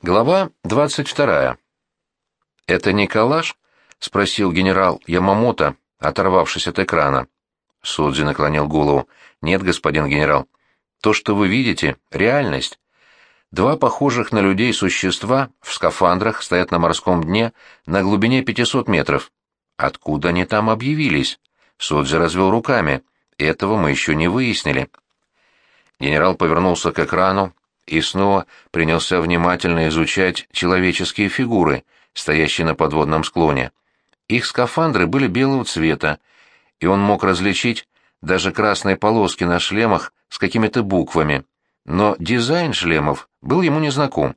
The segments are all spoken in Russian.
Глава 22. «Это Николаш?» — спросил генерал Ямамото, оторвавшись от экрана. Судзи наклонил голову. «Нет, господин генерал. То, что вы видите, — реальность. Два похожих на людей существа в скафандрах стоят на морском дне на глубине 500 метров. Откуда они там объявились?» Судзи развел руками. «Этого мы еще не выяснили». Генерал повернулся к экрану, и снова принялся внимательно изучать человеческие фигуры, стоящие на подводном склоне. Их скафандры были белого цвета, и он мог различить даже красные полоски на шлемах с какими-то буквами. Но дизайн шлемов был ему незнаком.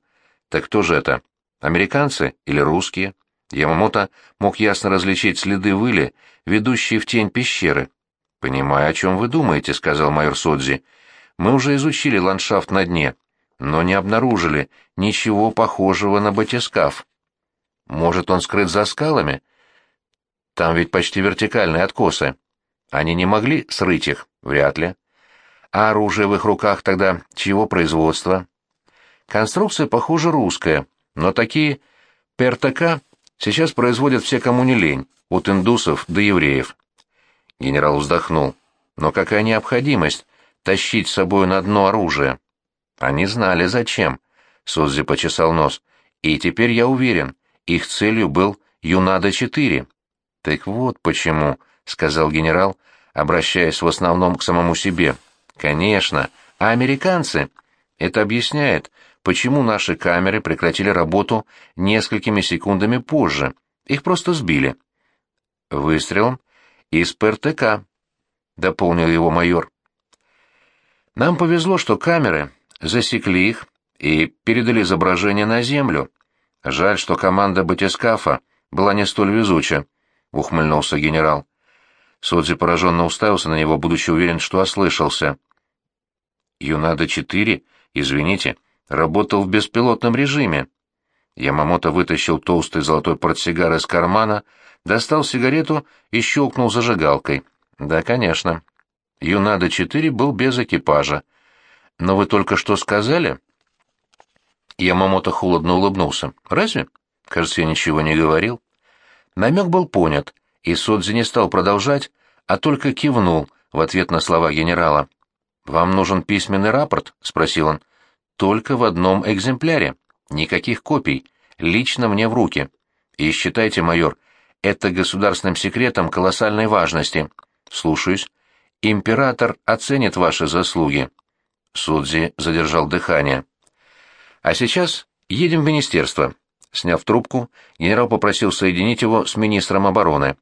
Так кто же это? Американцы или русские? Ямамото мог ясно различить следы выли, ведущие в тень пещеры. «Понимаю, о чем вы думаете», — сказал майор Содзи. «Мы уже изучили ландшафт на дне но не обнаружили ничего похожего на батискаф. Может, он скрыт за скалами? Там ведь почти вертикальные откосы. Они не могли срыть их? Вряд ли. А оружие в их руках тогда чьего производства? Конструкция, похоже, русская, но такие ПРТК сейчас производят все, кому не лень, от индусов до евреев. Генерал вздохнул. Но какая необходимость тащить с собой на дно оружие? Они знали, зачем. Суззи почесал нос. И теперь я уверен, их целью был Юнада-4. Так вот почему, сказал генерал, обращаясь в основном к самому себе. Конечно, а американцы? Это объясняет, почему наши камеры прекратили работу несколькими секундами позже. Их просто сбили. Выстрелом из ПРТК, дополнил его майор. Нам повезло, что камеры засекли их и передали изображение на землю. Жаль, что команда батискафа была не столь везуча, — ухмыльнулся генерал. Содзи пораженно уставился на него, будучи уверен, что ослышался. «Юнада-4, извините, работал в беспилотном режиме». Ямамото вытащил толстый золотой портсигар из кармана, достал сигарету и щелкнул зажигалкой. «Да, конечно. Юнада-4 был без экипажа. Но вы только что сказали? Ямамото холодно улыбнулся. Разве? Кажется, я ничего не говорил. Намек был понят, и Содзи не стал продолжать, а только кивнул в ответ на слова генерала. «Вам нужен письменный рапорт?» — спросил он. «Только в одном экземпляре. Никаких копий. Лично мне в руки. И считайте, майор, это государственным секретом колоссальной важности. Слушаюсь. Император оценит ваши заслуги. Судзи задержал дыхание. «А сейчас едем в министерство». Сняв трубку, генерал попросил соединить его с министром обороны.